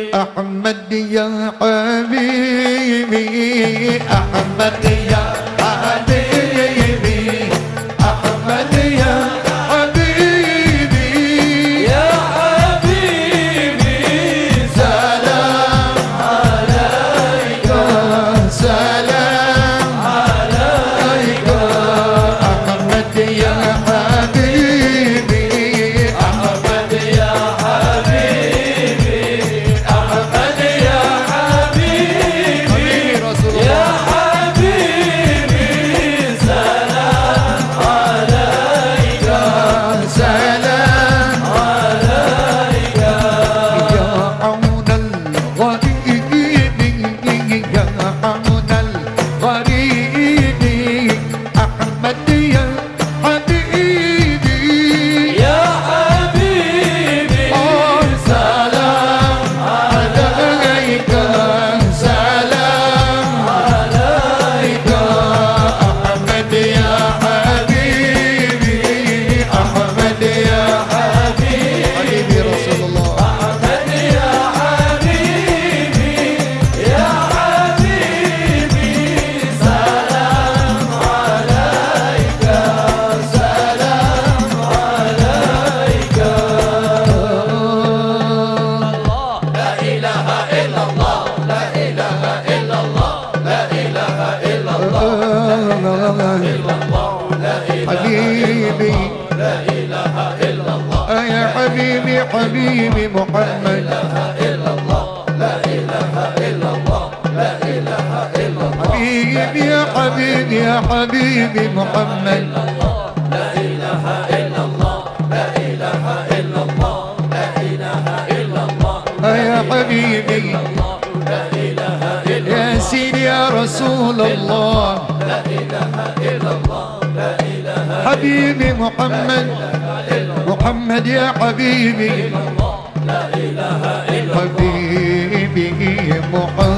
أحمد يا حبيبي أحمد يا حبيبي. حبيبي محمد. إلا الله لا إله إلا الله لا إله إلا الله حبيبي يا حبيبي يا حبيبي محمد. لا إله إلا الله لا إله إلا الله لا إله إلا الله يا حبيبي. لا إله إلا يا سيدي يا رسول الله. لا إله إلا الله لا إله حبيبي محمد. محمد يا حبيبي. لا إله إلا حبيبي محمد.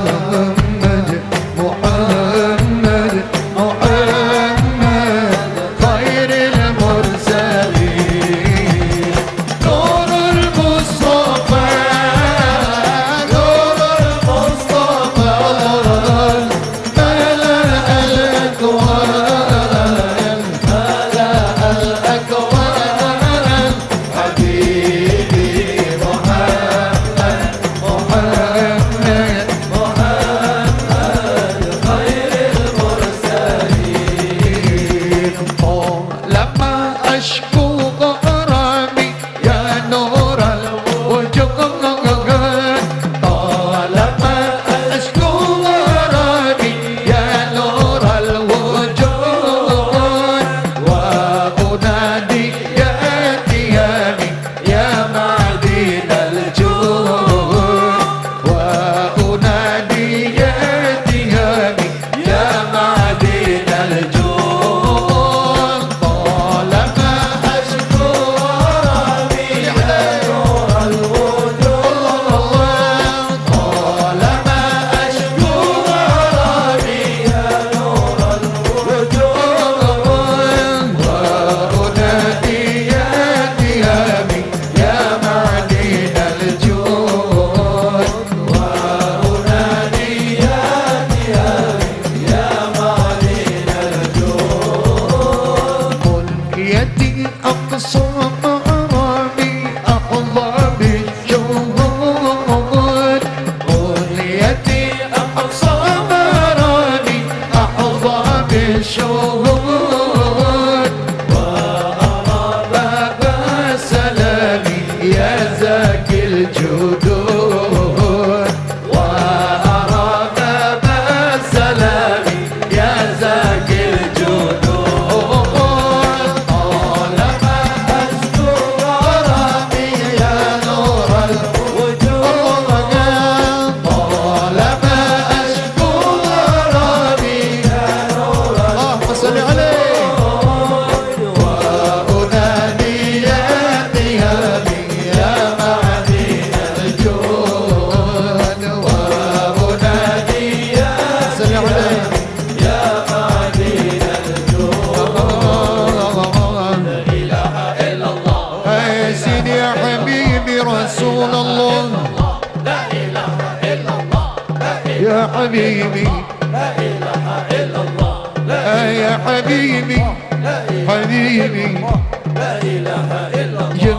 حبيبي. لا إله إلا الله يا حبيبي حبيبي لا إله إلا الله يا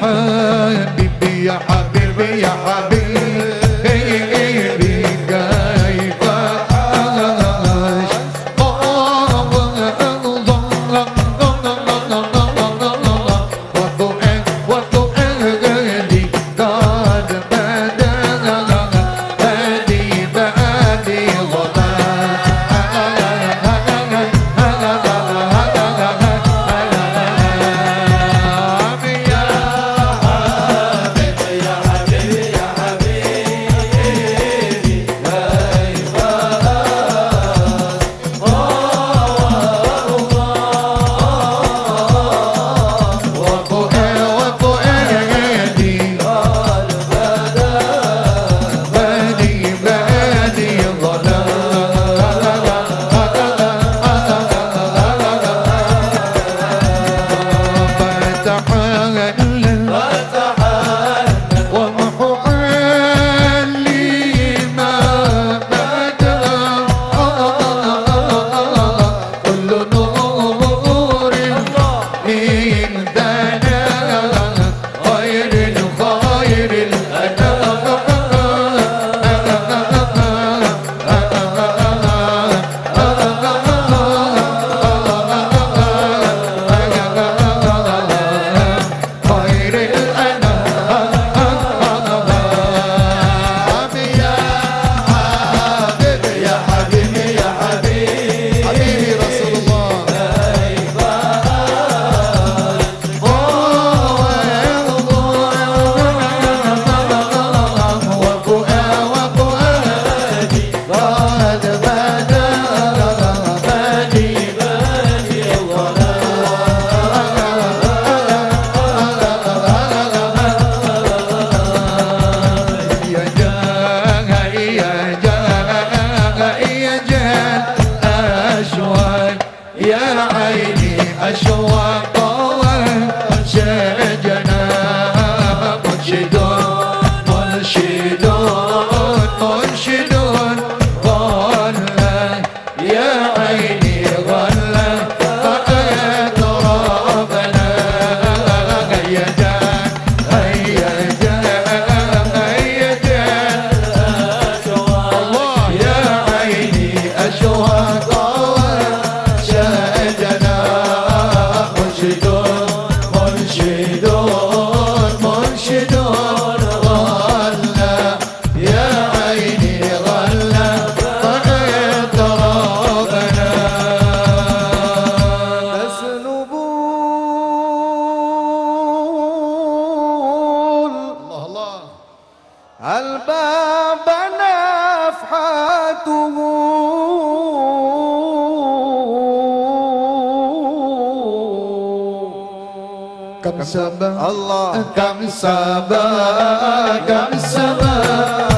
حبيبي. يا حبيبي يا حبيبي. يا عيني أشواق kami sabar. Allah kami sabar. Kami sabar.